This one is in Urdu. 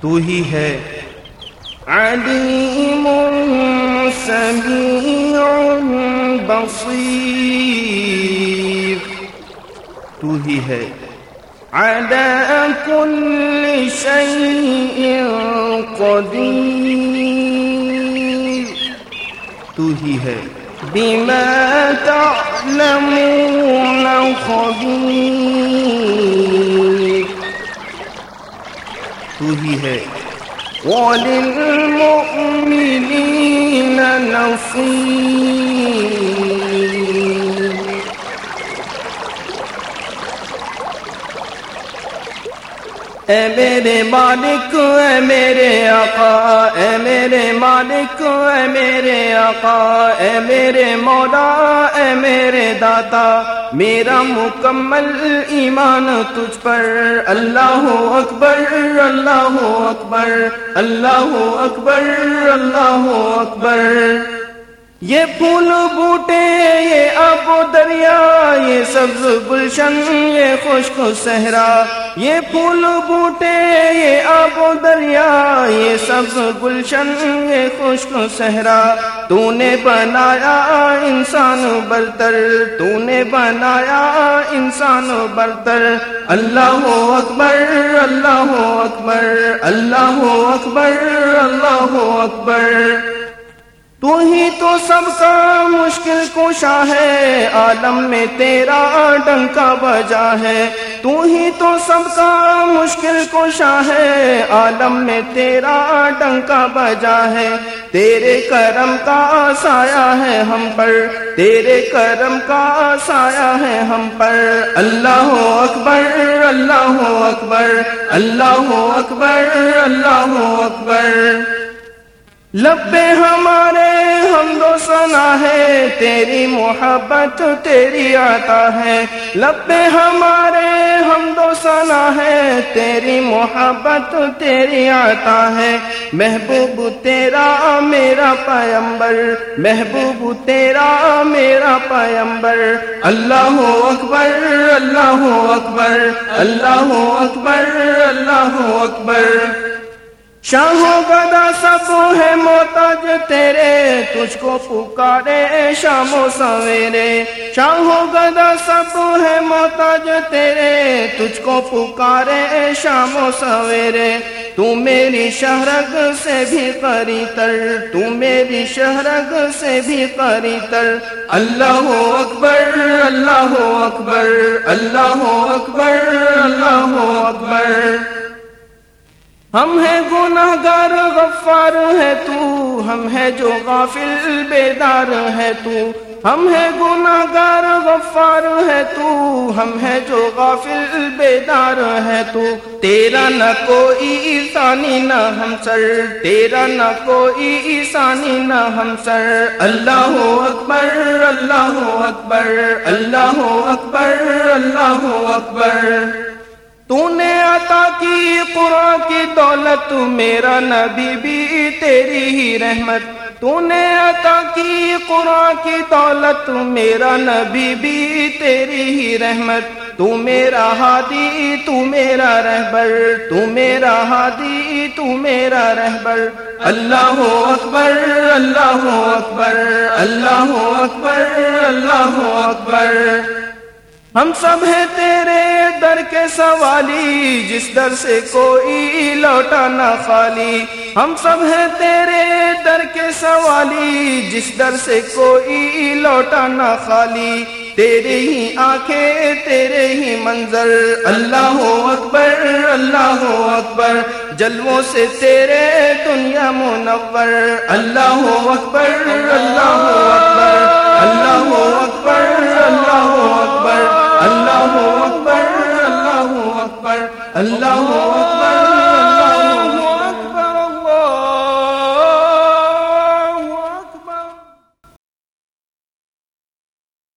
تو ہی ہے عليم سميع بصير تو ہی ہے على كل شيء قدير تو ہی ہے بما تعلمون خبير تو ہی ہے۔ وَلِلْمُؤْمِنِينَ نصير۔ اے میرے مالک اے میرے آقا اے میرے مالک، اے میرے آقا، اے میرے مولا، اے میرے داتا، میرا مکمل ایمان تجھ پر۔ اللہ اکبر اللہ اکبر اللہ اکبر اللہ اکبر۔ یہ پھول بوٹے، یہ آب و دریا، یہ سبز گلشن، یہ خشک صحرا۔ یہ پھول بوٹے، یہ آب و دریا، یہ سبز گلشن، یہ خشک صحرا۔ تو نے بنایا انسان برتر تو نے بنایا انسان برتر۔ اللہ اکبر اللہ اکبر اللہ اکبر اللہ اکبر۔ تو ہی تو سب کا مشکل کوشا ہے، عالم میں تیرا ڈنکا بجا ہے۔ تو ہی تو سب کا مشکل کوشا ہے، عالم میں تیرا ڈنکا بجا ہے۔ تیرے کرم کا سایہ ہے ہم پر، تیرے کرم کا سایہ ہے ہم پر۔ اللہ اکبر اللہ اکبر اللہ اکبر اللہ اکبر۔ لبے ہمارے ہم دو سنا ہے، تیری محبت تیری عطا ہے۔ لبے ہمارے ہم دو سنا ہے، تیری محبت تیری عطا ہے۔ محبوب تیرا، میرا پیمبر محبوب تیرا، میرا پیمبر اللہ اکبر اللہ اکبر۔ اللہ اکبر اللہ اکبر۔ شاہو گدا سب ہے موتاج تیرے، تجھ کو پکارے شام و سویرے۔ شاہو گدا سب ہے موتاج تیرے، تجھ کو پکارے شام و سویرے۔ تو میری شہرگ سے بھی قری تر، تو میری شہرگ سے بھی قری تر۔ اللہ اکبر اللہ اکبر اللہ اکبر اللہ اکبر۔ ہم ہیں گناہ گار غفار ہے تو، ہم ہے جو غافل، بیدار ہے تو۔ ہم ہے گناہ گار غفار ہے تو۔ ہم ہے جو غافل، بیدار ہے تو۔ تیرا نہ کوئی ثانی نہ ہم سر۔ تیرا نہ کوئی ثانی نہ ہم سر۔ اللہ اکبر اللہ اکبر اللہ اکبر اللہ اکبر۔ تو نے عطا کی قرآن کی دولت میرا نبی بھی تیری ہی رحمت تو نے عطا کی قرآن کی دولت میرا نبی بھی تیری ہی رحمت تو میرا ہادی تو میرا رہبر تو میرا ہادی تو میرا رہبر اللہ اکبر اللہ اکبر اللہ اکبر اللہ اکبر ہم سب ہیں تیرے در کے سوالی، جس در سے کوئی لوٹا نہ خالی۔ ہم سب ہیں تیرے در کے سوالی، جس در سے کوئی لوٹا نہ خالی۔ تیرے ہی آنکھیں، تیرے ہی منظر۔ اللہ اکبر اللہ اکبر۔ جلووں سے تیرے دنیا منور۔ اللہ اکبر، اللہ